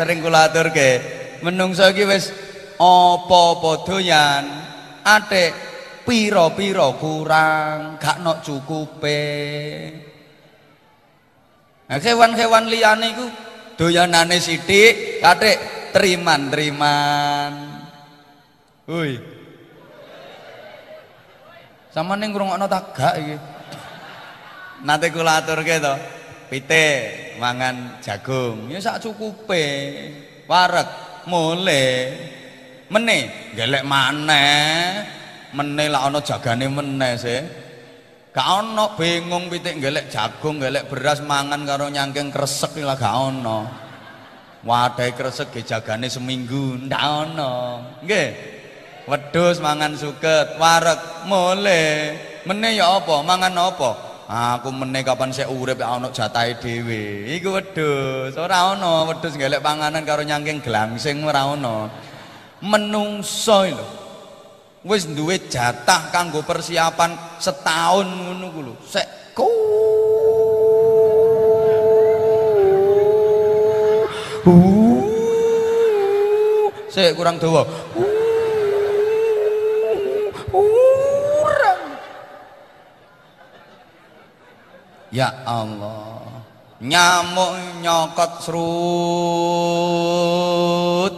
sering kula aturke menungso iki wis apa-apa doyan atik pira-pira kurang gak nok cukupe Nah, hewan-hewan liyane iku doyanane sithik, kathik triman-triman. Hoi. Sama ning ngrungokno tak gak iki. Nate kula aturke to. Pite mangan jagung, ya sak cukupe. Wareg mule. Mene gelek maneh. Mene lak ana jagane meneh sih. Gak ono bingung pitik gelek jagung, gelek beras mangan karo nyangking kresek lah gak ono. Wadai kresek ge jagane seminggu, ndak ono. Nggih. Wedhus mangan suket, wareg mule. Meneh ya apa? Mangan apa? Aku meneh kapan saya urip ono jatahe dhewe. Iku wedhus. Ora ono wedhus gelek panganan karo nyangking glangsing ora ono. Menungso lho. wis duwe jatah kanggo persiapan setahun ngono ku lho. Sek ku Sek kurang dawa. Kurang. Ya Allah. Nyamuk nyokot serut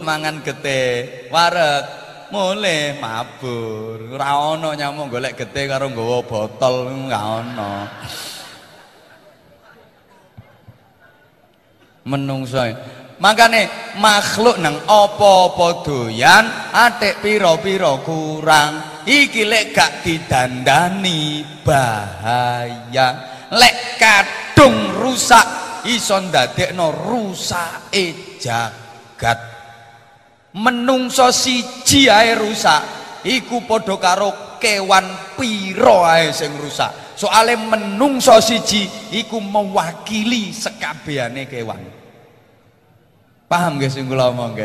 mangan gete wareg mulai mabur. Ora ana nyamuk golek getih karo nggawa botol enggak ana menungso makane makhluk nang apa-apa doyan atik pira-pira kurang. Iki lek gak didandani bahaya lek kadung rusak iso ndadekno rusake jagat. Menungso siji ae rusak iku padha karo kewan pira ae sing rusak. Soale menungso siji iku mewakili sekabehane kewan. Paham guys sing kula omong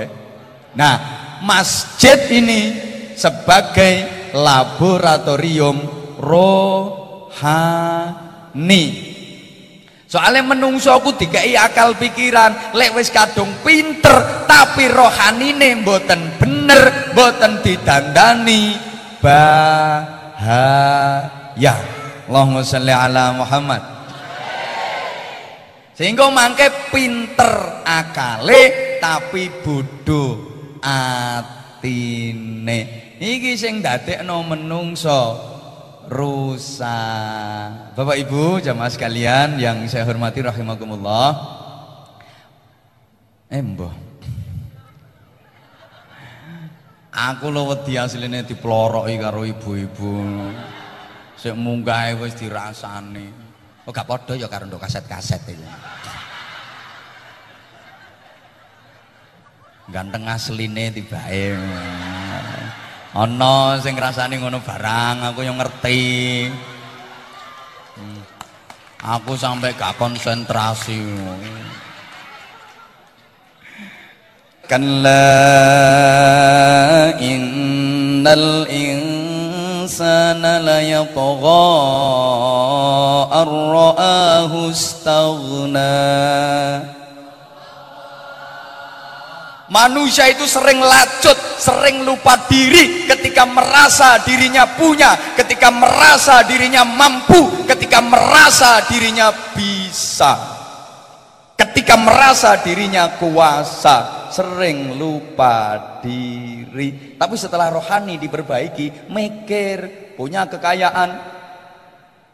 nah masjid ini sebagai laboratorium rohani Soalnya menungso aku dikai akal pikiran, lek wis kadung pinter tapi rohanine mboten bener, mboten didandani bahaya. Allahumma sholli ala Muhammad. Sehingga mangke pinter akale tapi bodoh atine. Iki sing dadekno menungso rusak. Bapak Ibu, jamaah sekalian yang saya hormati rahimakumullah. Embo. Aku lo wedi asline diploroki karo ibu-ibu. Sik munggahe wis dirasani. Oh gak padha ya karo ndok kaset-kaset iki. Ganteng asline tibae ana sing ngrasani ngono barang aku yang ngerti. Hmm. aku sampai gak konsentrasi. Kalla innal insana la yatgha ar-ra'ahu Manusia itu sering lacut, sering lupa diri ketika merasa dirinya punya, ketika merasa dirinya mampu, ketika merasa dirinya bisa. Ketika merasa dirinya kuasa, sering lupa diri. Tapi setelah rohani diperbaiki, mikir, punya kekayaan.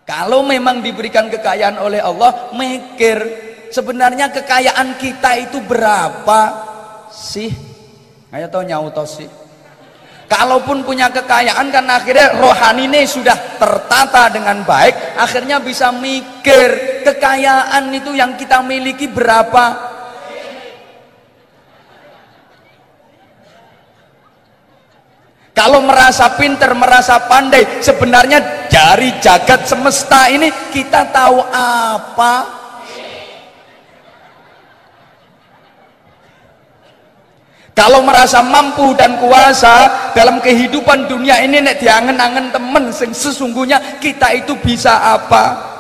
Kalau memang diberikan kekayaan oleh Allah, mikir, sebenarnya kekayaan kita itu berapa? Sih? Ayo tau nyauto sih. Kalaupun punya kekayaan kan akhirnya rohani ini sudah tertata dengan baik akhirnya bisa mikir kekayaan itu yang kita miliki berapa. Kalau merasa pinter, merasa pandai sebenarnya dari jagat semesta ini kita tahu apa Kalau merasa mampu dan kuasa dalam kehidupan dunia ini nek diangen-angen temen sing sesungguhnya kita itu bisa apa?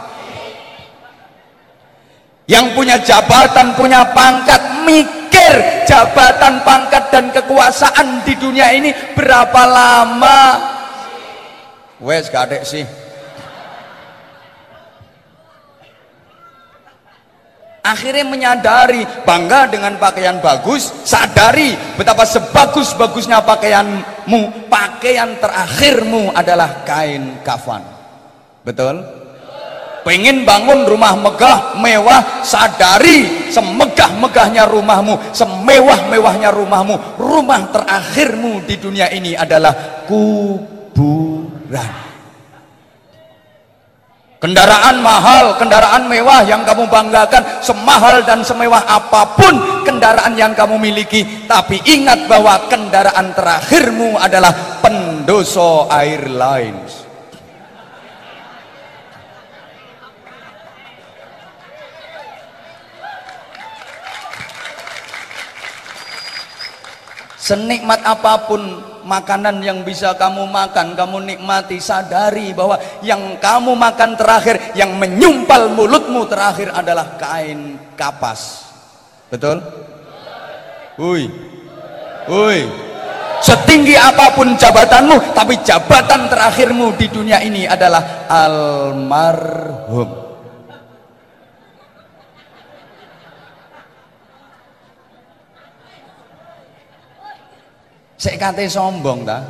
Yang punya jabatan, punya pangkat, mikir jabatan pangkat dan kekuasaan di dunia ini berapa lama wes gak sih akhirnya menyadari bangga dengan pakaian bagus sadari betapa sebagus-bagusnya pakaianmu. Pakaian terakhirmu adalah kain kafan. Betul? pengen bangun rumah megah mewah sadari semegah-megahnya rumahmu semewah-mewahnya rumahmu. Rumah terakhirmu di dunia ini adalah kuburan Kendaraan mahal, kendaraan mewah yang kamu banggakan, semahal dan semewah apa pun kendaraan yang kamu miliki, tapi ingat bahwa kendaraan terakhirmu adalah pendoso airlines. Senikmat apa pun makanan yang bisa kamu makan, kamu nikmati, sadari bahwa yang kamu makan terakhir, yang menyumpal mulutmu terakhir adalah kain kapas. Betul? Hui. Hui. Setinggi apa pun jabatanmu, tapi jabatan terakhirmu di dunia ini adalah almarhum. Sek sombong ta.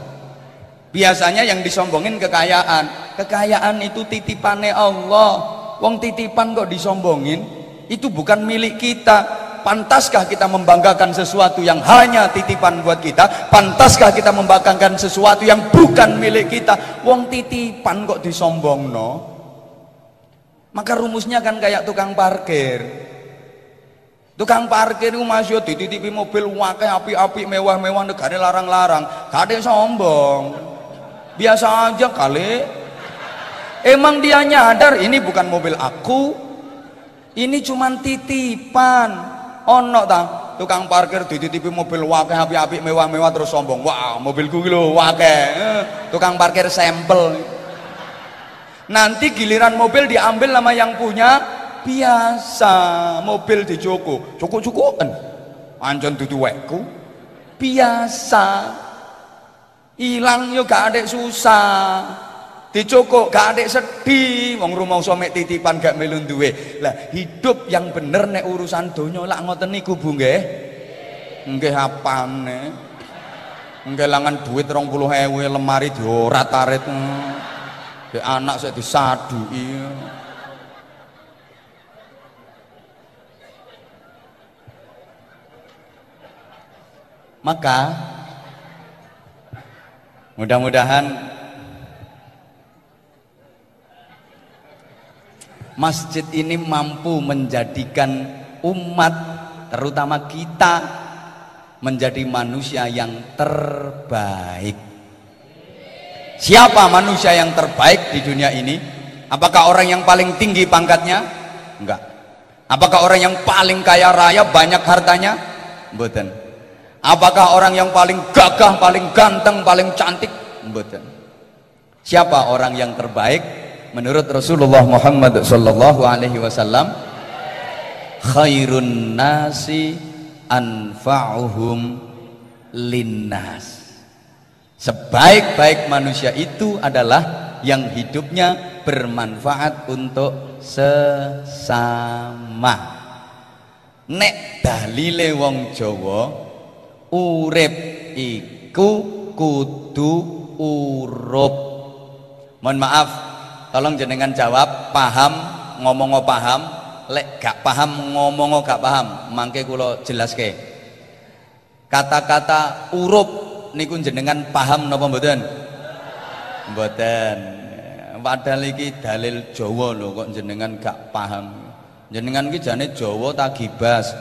Biasanya yang disombongin kekayaan. Kekayaan itu titipane Allah. Wong titipan kok disombongin? Itu bukan milik kita. Pantaskah kita membanggakan sesuatu yang hanya titipan buat kita? Pantaskah kita membanggakan sesuatu yang bukan milik kita? Wong titipan kok disombong no? Maka rumusnya kan kayak tukang parkir Tukang parkir itu masih dititipi mobil wakai api-api mewah-mewah negara larang-larang. Kadang sombong. Biasa aja kali. Emang dia nyadar ini bukan mobil aku. Ini cuma titipan. Ono ta tukang parkir dititipi mobil wakai api-api mewah-mewah terus sombong. Wah, mobilku gitu wakai. Eh, tukang parkir sampel. Nanti giliran mobil diambil nama yang punya biasa mobil di Joko cukup kan anjon wekku. Biasa. Hilang yo gak ada susah. Dicokok gak ada sedih. Wong rumah somek titipan gak melun duwe. Lah hidup yang bener nek urusan donya lak ngoten niku Bu nggih? Nggih apane? Nggelangan duit 20.000 lemari diorat-arit Di anak saya disaduki Maka mudah-mudahan masjid ini mampu menjadikan umat terutama kita menjadi manusia yang terbaik. Siapa manusia yang terbaik di dunia ini? Apakah orang yang paling tinggi pangkatnya? Enggak. Apakah orang yang paling kaya raya, banyak hartanya? Mboten. Apakah orang yang paling gagah, paling ganteng, paling cantik? Mboten. Siapa orang yang terbaik menurut Rasulullah Muhammad sallallahu alaihi wasallam? Khairun nasi anfa'uhum linnas. Sebaik-baik manusia itu adalah yang hidupnya bermanfaat untuk sesama. Nek dalile wong Jawa urip iku kudu urup mohon maaf tolong jenengan jawab paham ngomong paham. Lek gak paham ngomong gak paham mangke kula jelaske. Kata-kata urup niku jenengan paham napa mboten? Mboten. Padahal iki dalil Jawa lho kok jenengan gak paham. Jenengan iki jane Jawa tak gibas